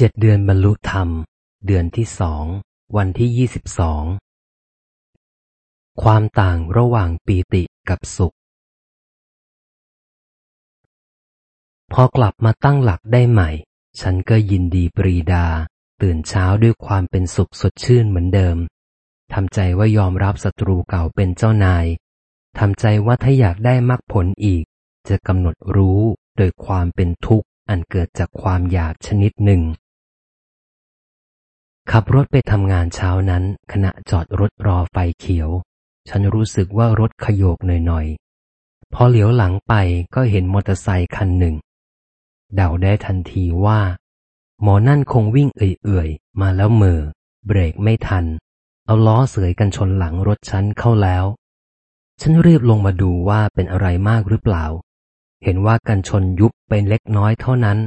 เจ็ดเดือนบรรลุธรรม เดือนที่สอง วันที่ยี่สิบสอง ความต่างระหว่างปีติกับสุข พอกลับมาตั้งหลักได้ใหม่ ฉันก็ยินดีปรีดา ตื่นเช้าด้วยความเป็นสุขสดชื่นเหมือนเดิม ทำใจว่ายอมรับศัตรูเก่าเป็นเจ้านาย ทำใจว่าถ้าอยากได้มรรคผลอีก จะกำหนดรู้โดยความเป็นทุกข์อันเกิดจากความอยากชนิดหนึ่ง ขับรถไปทำงานเช้านั้น ขณะจอดรถรอไฟเขียว ฉันรู้สึกว่ารถขยโยกหน่อยๆ พอเหลียวหลังไปก็เห็นมอเตอร์ไซคันหนึ่ง เดาได้ทันทีว่า หมอนั่นคงวิ่งเอื่อยๆ มาแล้วเมือเบรกไม่ทัน เอาล้อเสยกันชนหลังรถฉันเข้าแล้ว ฉันรีบลงมาดูว่าเป็นอะไรมากหรือเปล่า เห็นว่ากันชนยุบไปเล็กน้อยเท่านั้น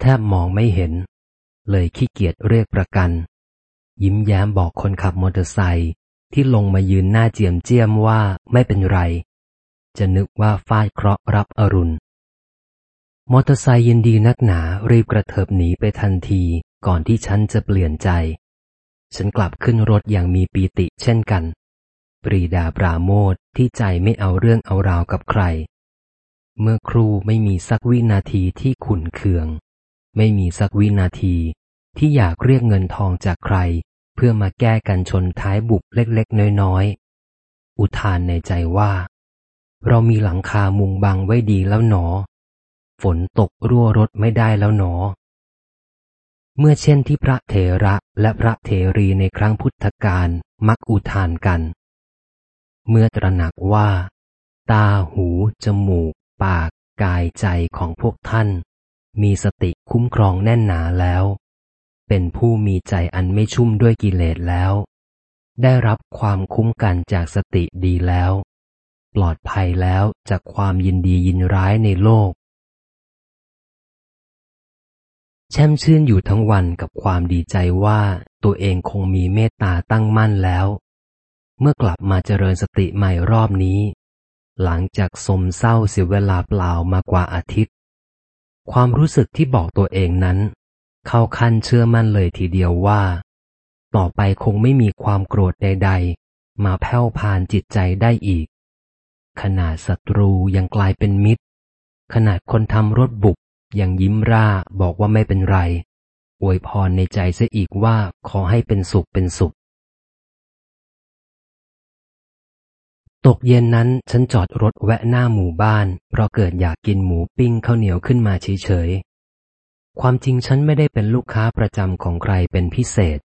แทบมองไม่เห็น เลยขี้เกียจเรียกประกัน ยิ้มแย้มบอกคนขับมอเตอร์ไซค์ที่ลงมายืนหน้าเจียมเจียมว่าไม่เป็นไร จะนึกว่าฟาดเคราะห์รับอรุณ มอเตอร์ไซค์ยินดีนักหนารีบกระเถิบหนีไปทันทีก่อนที่ฉันจะเปลี่ยนใจ ฉันกลับขึ้นรถอย่างมีปีติเช่นกัน ปรีดาปราโมทที่ใจไม่เอาเรื่องเอาราวกับใคร เมื่อครูไม่มีสักวินาทีที่ขุนเคือง ไม่มีสักวินาที ที่อยากเรียกเงินทองจากใคร เพื่อมาแก้กันชนท้ายบุบเล็กๆ น้อยๆ อุทานในใจว่า เรามีหลังคามุงบังไว้ดีแล้วหนอ ฝนตกรั่วรถไม่ได้แล้วหนอ เมื่อเช่นที่พระเถระและพระเถรีในครั้งพุทธกาลมักอุทานกัน เมื่อตระหนักว่า ตาหู จมูก ปาก กายใจของพวกท่าน มีสติคุ้มครองแน่นหนาแล้ว เป็นผู้มีใจอันไม่ชุ่มด้วยกิเลสแล้ว ได้รับความคุ้มกันจากสติดีแล้ว ปลอดภัยแล้วจากความยินดียินร้ายในโลก แช่มชื่นอยู่ทั้งวันกับความดีใจว่าตัวเองคงมีเมตตาตั้งมั่นแล้ว เมื่อกลับมาเจริญสติใหม่รอบนี้ หลังจากสมเศร้าเสียเวลาเปล่ามากว่าอาทิตย์ ความรู้สึกที่บอกตัวเองนั้น เข้าขั้นเชื่อมั่นเลยทีเดียวว่า ต่อไปคงไม่มีความโกรธใด ๆ มาแผ่วพานจิตใจได้อีก ขนาดศัตรูยังกลายเป็นมิตร ขนาดคนทำรถบุกยังยิ้มร่าบอกว่าไม่เป็นไร อวยพรในใจเสียอีกว่าขอให้เป็นสุขเป็นสุข ตกเย็นนั้นฉันจอดรถแวะหน้าหมู่บ้าน เพราะเกิดอยากกินหมูปิ้งข้าวเหนียวขึ้นมาเฉย ความจริงฉันไม่ได้เป็นลูกค้าประจำของใครเป็นพิเศษ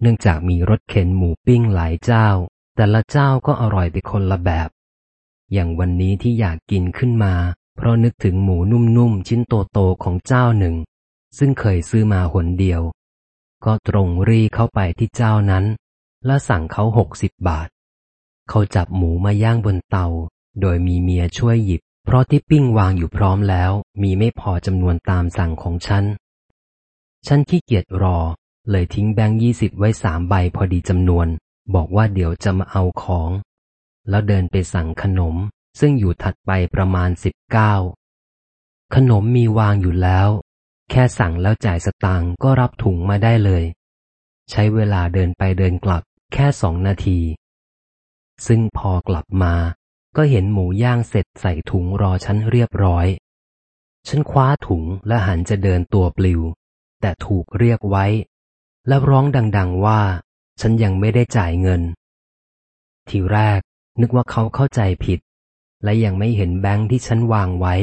เนื่องจากมีรถเข็นหมูปิ้งหลายเจ้า แต่ละเจ้าก็อร่อยไปคนละแบบ อย่างวันนี้ที่อยากกินขึ้นมา เพราะนึกถึงหมูนุ่มๆ ชิ้นโตๆของเจ้าหนึ่ง ซึ่งเคยซื้อมาหนเดียว ก็ตรงรีเข้าไปที่เจ้านั้น และสั่งเขาหกสิบบาท เขาจับหมูมาย่างบนเตา โดยมีเมียช่วยหยิบ เพราะที่ปิ้งวางอยู่พร้อมแล้ว มีไม่พอจำนวนตามสั่งของฉัน ฉันขี้เกียจรอ เลยทิ้งแบงค์ยี่สิบไว้สามใบพอดีจำนวน บอกว่าเดี๋ยวจะมาเอาของ แล้วเดินไปสั่งขนม ซึ่งอยู่ถัดไปประมาณสิบเก้าขนมมีวางอยู่แล้ว แค่สั่งแล้วจ่ายสตางค์ก็รับถุงมาได้เลย ใช้เวลาเดินไปเดินกลับแค่สองนาที ซึ่งพอกลับมา ก็เห็นหมูย่างเสร็จใส่ถุงรอฉันเรียบร้อย ฉันคว้าถุงและหันจะเดินตัวปลิว แต่ถูกเรียกไว้ แล้วร้องดัง ๆว่า ฉันยังไม่ได้จ่ายเงิน ทีแรกนึกว่าเขาเข้าใจผิด และยังไม่เห็นแบงค์ที่ฉันวางไว้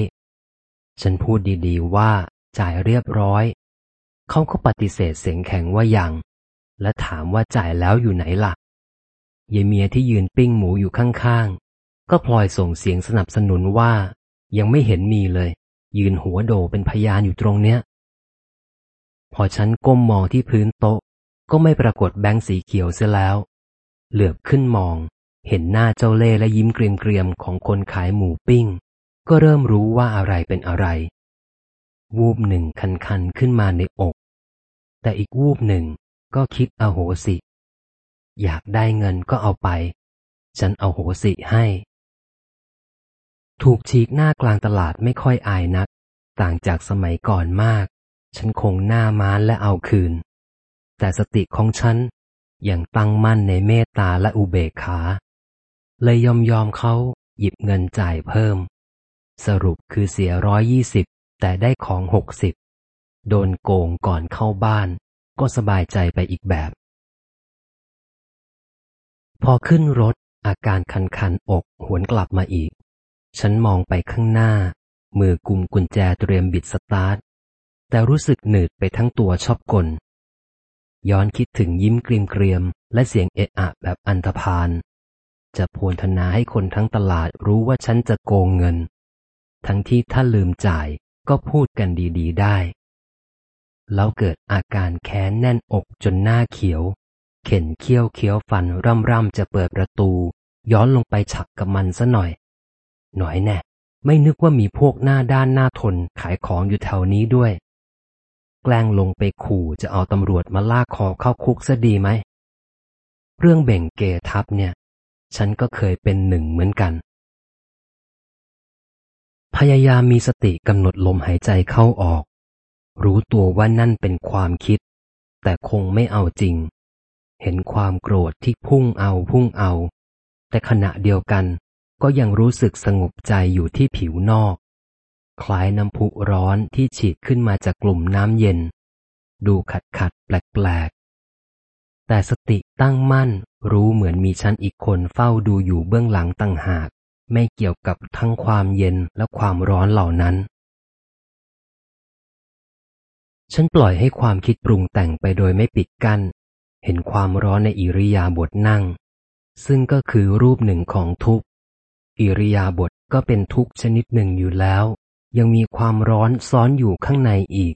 ฉันพูดดีๆว่าจ่ายเรียบร้อย เขาก็ปฏิเสธเสียงแข็งว่ายัง และถามว่าจ่ายแล้วอยู่ไหนละ่ะยายเมียที่ยืนปิ้งหมูอยู่ข้าง ก็พลอยส่งเสียงสนับสนุนว่า ยังไม่เห็นมีเลย ยืนหัวโดเป็นพยานอยู่ตรงเนี้ย พอฉันก้มมองที่พื้นโต๊ะ ก็ไม่ปรากฏแบงค์สีเขียวเสียแล้ว เหลือบขึ้นมอง เห็นหน้าเจ้าเล่และยิ้มเกรียมๆของคนขายหมูปิ้ง ก็เริ่มรู้ว่าอะไรเป็นอะไร วูบหนึ่งคันๆขึ้นมาในอก แต่อีกวูบหนึ่งก็คิดอโหสิ อยากได้เงินก็เอาไป ฉันเอาโหสิให้ ถูกฉีกหน้ากลางตลาดไม่ค่อยอายนัก ต่างจากสมัยก่อนมาก ฉันคงหน้ามานและเอาคืน แต่สติของฉันยังตั้งมั่นในเมตตาและอุเบกขา เลยยอมยอมเขาหยิบเงินจ่ายเพิ่ม สรุปคือเสียร้อยยี่สิบแต่ได้ของหกสิบโดนโกงก่อนเข้าบ้าน ก็สบายใจไปอีกแบบ พอขึ้นรถอาการคันคันอกหวนกลับมาอีก ฉันมองไปข้างหน้า มือกุมกุญแจเตรียมบิดสตาร์ท แต่รู้สึกหนืดไปทั้งตัวชอบกล ย้อนคิดถึงยิ้มกรีมเกรียม และเสียงเอะอะแบบอันธพาล จะพวนธนาให้คนทั้งตลาดรู้ว่าฉันจะโกงเงิน ทั้งที่ถ้าลืมจ่ายก็พูดกันดีๆได้ แล้วเกิดอาการแค้นแน่นอกจนหน้าเขียว เข็นเคี้ยวเคี้ยวฟันร่ำร่ำจะเปิดประตู ย้อนลงไปฉักกับมันซะหน่อย หน่อยแน่ ไม่นึกว่ามีพวกหน้าด้านหน้าทนขายของอยู่แถวนี้ด้วย แกล้งลงไปขู่จะเอาตำรวจมาลากคอเข้าคุกซะดีไหม เรื่องเบ่งเกทับเนี่ย ฉันก็เคยเป็นหนึ่งเหมือนกัน พยายามมีสติกำหนดลมหายใจเข้าออก รู้ตัวว่านั่นเป็นความคิด แต่คงไม่เอาจริง เห็นความโกรธที่พุ่งเอาพุ่งเอา แต่ขณะเดียวกัน ก็ยังรู้สึกสงบใจอยู่ที่ผิวนอก คล้ายน้ำพุร้อนที่ฉีดขึ้นมาจากกลุ่มน้ำเย็น ดูขัดขัดแปลกแปลกแต่สติตั้งมั่นรู้เหมือนมีฉันอีกคนเฝ้าดูอยู่เบื้องหลังตั้งหาก ไม่เกี่ยวกับทั้งความเย็นและความร้อนเหล่านั้น ฉันปล่อยให้ความคิดปรุงแต่งไปโดยไม่ปิดกัน้น เห็นความร้อนในอิริยาบถนั่ง ซึ่งก็คือรูปหนึ่งของทุกข์ อิริยาบถก็เป็นทุกข์ชนิดหนึ่งอยู่แล้ว ยังมีความร้อนซ้อนอยู่ข้างในอีก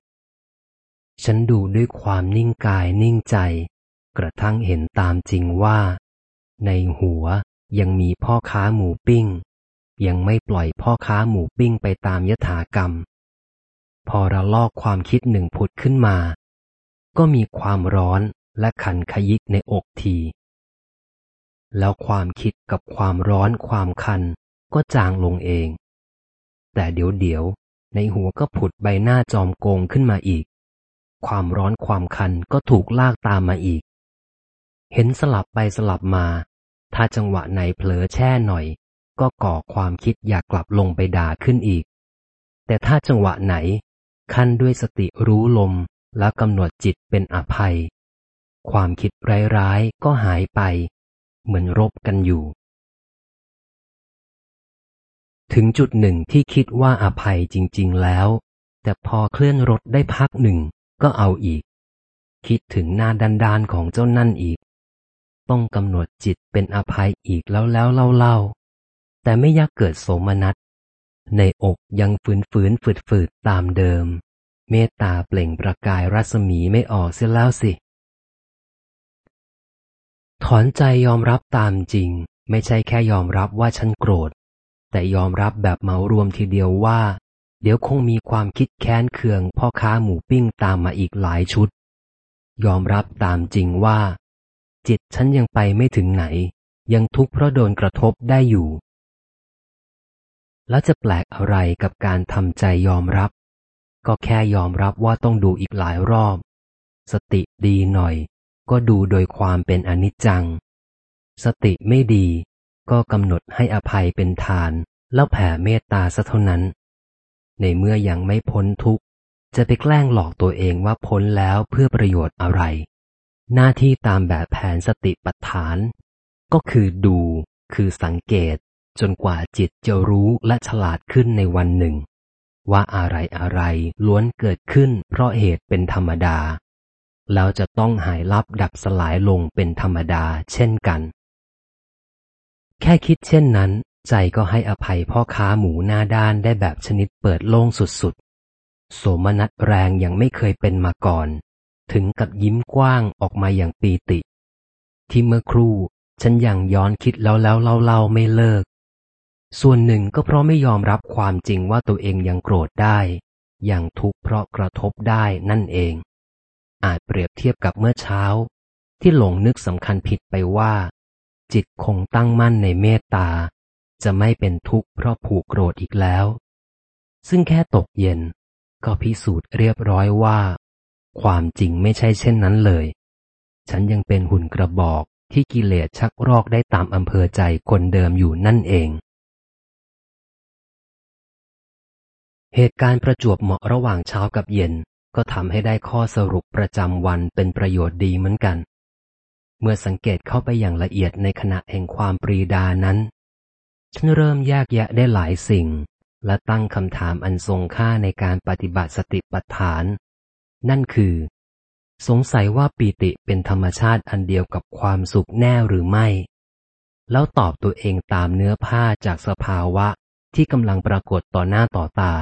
ฉันดูด้วยความนิ่งกายนิ่งใจ กระทั่งเห็นตามจริงว่า ในหัวยังมีพ่อค้าหมูปิ้ง ยังไม่ปล่อยพ่อค้าหมูปิ้งไปตามยถากรรม พอระลอกความคิดหนึ่งผุดขึ้นมา ก็มีความร้อนและขันขยิกในอกที แล้วความคิดกับความร้อนความคัน ก็จางลงเอง แต่เดี๋ยวเดี๋ยวในหัวก็ผุดใบหน้าจอมโกงขึ้นมาอีก ความร้อนความคันก็ถูกลากตามมาอีก เห็นสลับไปสลับมา ถ้าจังหวะไหนเผลอแช่หน่อย ก็ก่อความคิดอยากกลับลงไปด่าขึ้นอีก แต่ถ้าจังหวะไหน ขั้นด้วยสติรู้ลมแล้วกำหนดจิตเป็นอภัย ความคิดร้ายๆก็หายไป เหมือนรบกันอยู่ ถึงจุดหนึ่งที่คิดว่าอภัยจริง ๆ แล้ว แต่พอเคลื่อนรถได้พักหนึ่งก็เอาอีก คิดถึงหน้าดันๆของเจ้านั่นอีก ต้องกำหนดจิตเป็นอภัยอีกแล้วแล้วเล่าเล่าแต่ไม่ยากเกิดโสมนัสในอกยังฝืนฝืนฝืดฝืดตามเดิม เมตตาเปล่งประกายรัศมีไม่ออกเสียแล้วสิ ถอนใจยอมรับตามจริง ไม่ใช่แค่ยอมรับว่าฉันโกรธ แต่ยอมรับแบบเหมารวมทีเดียวว่า เดี๋ยวคงมีความคิดแค้นเคืองพ่อค้าหมูปิ้งตามมาอีกหลายชุด ยอมรับตามจริงว่า จิตฉันยังไปไม่ถึงไหน ยังทุกข์เพราะโดนกระทบได้อยู่ แล้วจะแปลกอะไรกับการทำใจยอมรับ ก็แค่ยอมรับว่าต้องดูอีกหลายรอบ สติดีหน่อย ก็ดูโดยความเป็นอนิจจัง สติไม่ดี ก็กำหนดให้อภัยเป็นทาน แล้วแผ่เมตตาซะเท่านั้น ในเมื่อยังไม่พ้นทุกข์ จะไปแกล้งหลอกตัวเองว่าพ้นแล้วเพื่อประโยชน์อะไร หน้าที่ตามแบบแผนสติปัฏฐาน ก็คือดู คือสังเกต จนกว่าจิตจะรู้และฉลาดขึ้นในวันหนึ่ง ว่าอะไรอะไรล้วนเกิดขึ้นเพราะเหตุเป็นธรรมดา แล้วจะต้องหายลับดับสลายลงเป็นธรรมดาเช่นกัน แค่คิดเช่นนั้น ใจก็ให้อภัยพ่อค้าหมูหน้าด้านได้แบบชนิดเปิดโล่งสุดๆ โสมนัสแรงยังไม่เคยเป็นมาก่อน ถึงกับยิ้มกว้างออกมาอย่างปีติ ที่เมื่อครู่ฉันยังย้อนคิดแล้วแล้วเล่าเล่าไม่เลิก ส่วนหนึ่งก็เพราะไม่ยอมรับความจริงว่าตัวเองยังโกรธได้ ยังทุกข์เพราะกระทบได้นั่นเอง อาจเปรียบเทียบกับเมื่อเช้า ที่หลงนึกสำคัญผิดไปว่า จิตคงตั้งมั่นในเมตตา จะไม่เป็นทุกข์เพราะผูกโกรธอีกแล้ว ซึ่งแค่ตกเย็น ก็พิสูจน์เรียบร้อยว่า ความจริงไม่ใช่เช่นนั้นเลย ฉันยังเป็นหุ่นกระบอกที่กิเลสชักรอกได้ตามอำเภอใจคนเดิมอยู่นั่นเอง เหตุการณ์ประจวบเหมาะระหว่างเช้ากับเย็น ก็ทำให้ได้ข้อสรุปประจำวันเป็นประโยชน์ดีเหมือนกัน เมื่อสังเกตเข้าไปอย่างละเอียดในขณะแห่งความปรีดานั้น ฉันเริ่มแยกแยะได้หลายสิ่ง และตั้งคำถามอันทรงค่าในการปฏิบัติสติปัฏฐาน นั่นคือ สงสัยว่าปีติเป็นธรรมชาติอันเดียวกับความสุขแน่หรือไม่ แล้วตอบตัวเองตามเนื้อผ้าจากสภาวะที่กำลังปรากฏต่อหน้าต่อตา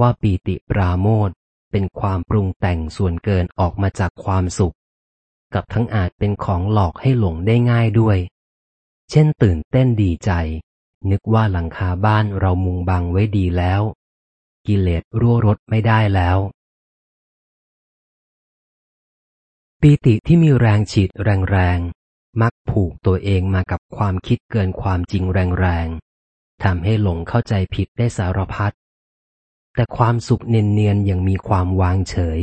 ว่าปีติปราโมท เป็นความปรุงแต่งส่วนเกินออกมาจากความสุข กับทั้งอาจเป็นของหลอกให้หลงได้ง่ายด้วย เช่นตื่นเต้นดีใจ นึกว่าหลังคาบ้านเรามุงบังไว้ดีแล้ว กิเลสรั่วรถไม่ได้แล้ว ปีติที่มีแรงฉีดแรงๆ มักผูกตัวเองมากับความคิดเกินความจริงแรงๆทำให้หลงเข้าใจผิดได้สารพัด แต่ความสุขเนียนๆยังมีความวางเฉย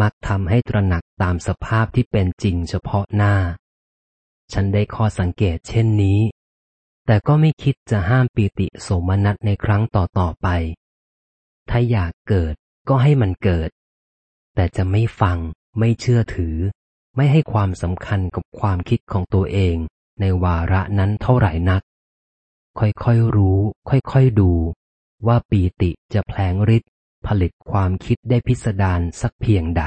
มักทำให้ตระหนักตามสภาพที่เป็นจริงเฉพาะหน้า ฉันได้ข้อสังเกตเช่นนี้ แต่ก็ไม่คิดจะห้ามปีติโสมนัสในครั้งต่อๆไป ถ้าอยากเกิดก็ให้มันเกิด แต่จะไม่ฟัง ไม่เชื่อถือ ไม่ให้ความสำคัญกับความคิดของตัวเองในวาระนั้นเท่าไหร่นัก ค่อยๆรู้ ค่อยๆดู ว่าปีติจะแผลงฤทธิ์ผลิตความคิดได้พิสดารสักเพียงใด